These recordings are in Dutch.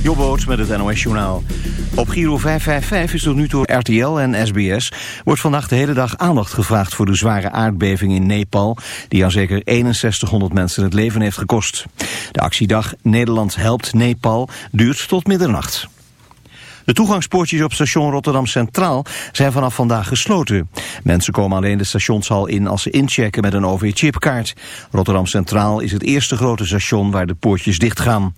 Jobboot met het NOS Journaal. Op Giro 555 is tot nu toe RTL en SBS... wordt vandaag de hele dag aandacht gevraagd voor de zware aardbeving in Nepal... die aan zeker 6100 mensen het leven heeft gekost. De actiedag Nederland helpt Nepal duurt tot middernacht. De toegangspoortjes op station Rotterdam Centraal zijn vanaf vandaag gesloten. Mensen komen alleen de stationshal in als ze inchecken met een OV-chipkaart. Rotterdam Centraal is het eerste grote station waar de poortjes dichtgaan.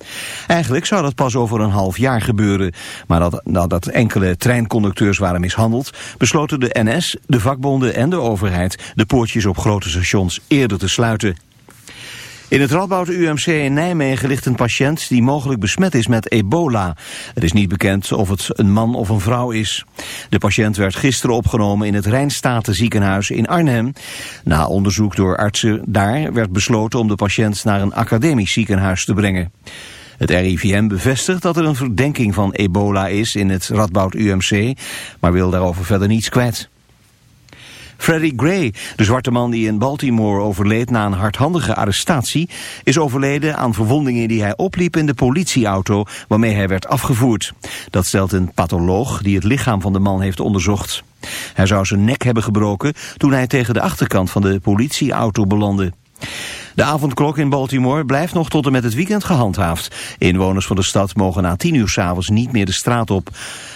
Eigenlijk zou dat pas over een half jaar gebeuren. Maar dat, nadat enkele treinconducteurs waren mishandeld... besloten de NS, de vakbonden en de overheid de poortjes op grote stations eerder te sluiten. In het Radboud UMC in Nijmegen ligt een patiënt die mogelijk besmet is met ebola. Het is niet bekend of het een man of een vrouw is. De patiënt werd gisteren opgenomen in het Rijnstaten ziekenhuis in Arnhem. Na onderzoek door artsen daar werd besloten om de patiënt naar een academisch ziekenhuis te brengen. Het RIVM bevestigt dat er een verdenking van ebola is in het Radboud UMC, maar wil daarover verder niets kwijt. Freddie Gray, de zwarte man die in Baltimore overleed na een hardhandige arrestatie, is overleden aan verwondingen die hij opliep in de politieauto waarmee hij werd afgevoerd. Dat stelt een patholoog die het lichaam van de man heeft onderzocht. Hij zou zijn nek hebben gebroken toen hij tegen de achterkant van de politieauto belandde. De avondklok in Baltimore blijft nog tot en met het weekend gehandhaafd. Inwoners van de stad mogen na tien uur s'avonds niet meer de straat op.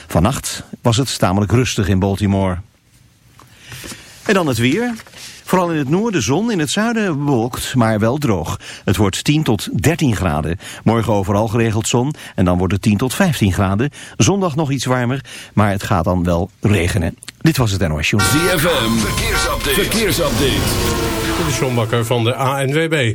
Vannacht was het tamelijk rustig in Baltimore. En dan het weer. Vooral in het noorden zon, in het zuiden bewolkt, maar wel droog. Het wordt 10 tot 13 graden. Morgen overal geregeld zon en dan wordt het 10 tot 15 graden. Zondag nog iets warmer, maar het gaat dan wel regenen. Dit was het NOS Journal. ZFM, verkeersupdate. verkeersupdate. De Sjombakker van de ANWB.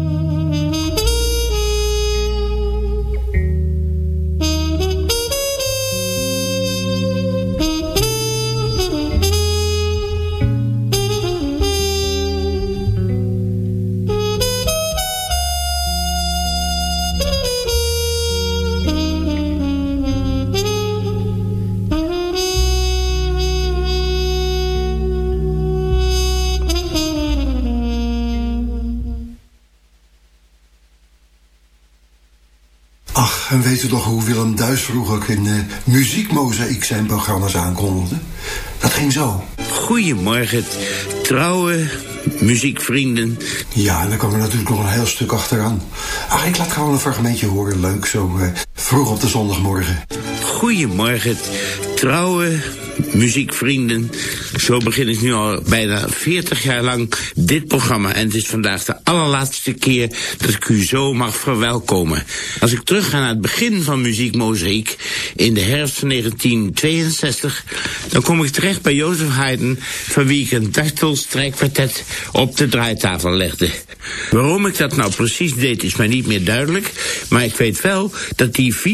En weet u nog hoe Willem Duis vroeger ook in uh, muziekmozaïek zijn programma's aankondigde? Dat ging zo. Goedemorgen, trouwe muziekvrienden. Ja, en dan kwam er natuurlijk nog een heel stuk achteraan. Ach, ik laat gewoon een fragmentje horen. Leuk, zo uh, vroeg op de zondagmorgen. Goedemorgen, trouwe muziekvrienden. Zo begin ik nu al bijna 40 jaar lang dit programma. En het is vandaag de allerlaatste keer dat ik u zo mag verwelkomen. Als ik terug ga naar het begin van Muziekmozaïek in de herfst van 1962... dan kom ik terecht bij Jozef Haydn... van wie ik een dartelstrijkkwartet op de draaitafel legde. Waarom ik dat nou precies deed is mij niet meer duidelijk... maar ik weet wel dat die vier